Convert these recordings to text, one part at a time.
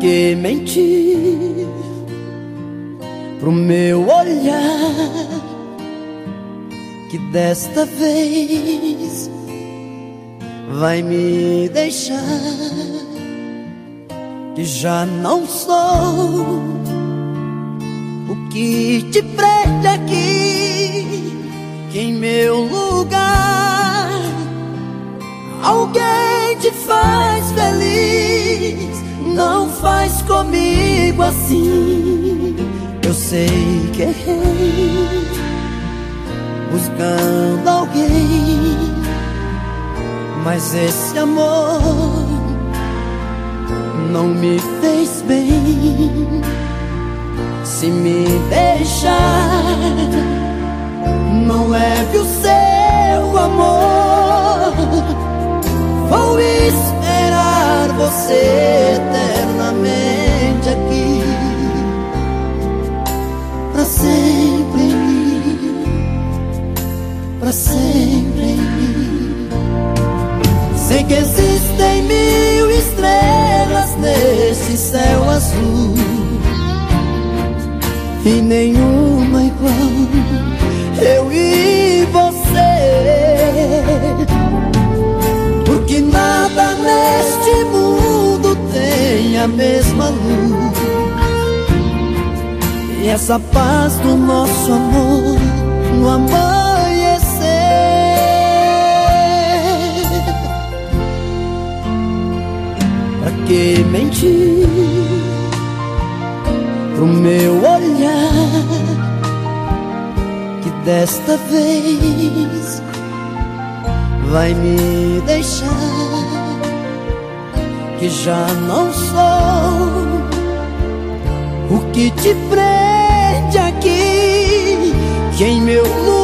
que mentir? Pro meu olhar que desta vez vai me deixar que já não sou o que te prende aqui que em meu lugar alguém te faz feliz não faz comigo assim eu sei que errei buscando alguém, mas esse amor não me fez bem. Se me deixar, não leve o seu amor. Vou esperar você sempre em mim. Sei que existem mil estrelas nesse céu azul e nenhuma igual eu e você. Porque nada neste mundo tem a mesma luz e essa paz do nosso amor que mentir pro meu olhar que desta vez vai me deixar que já não sou o que te prende aqui, que em meu lugar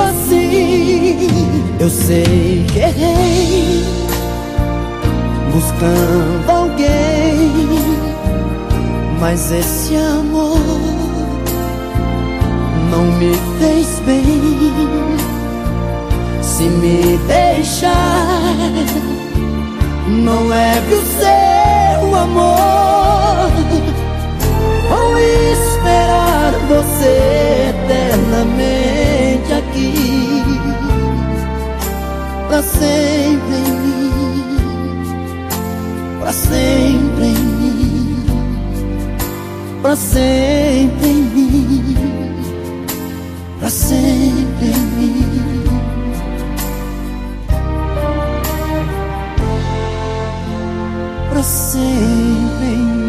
assim. Eu sei que errei, buscando alguém, mas esse amor não me fez bem. Se me deixar, não leve pra sempre em mim, pra sempre em mim, pra sempre em mim, pra sempre em mim. pra sempre em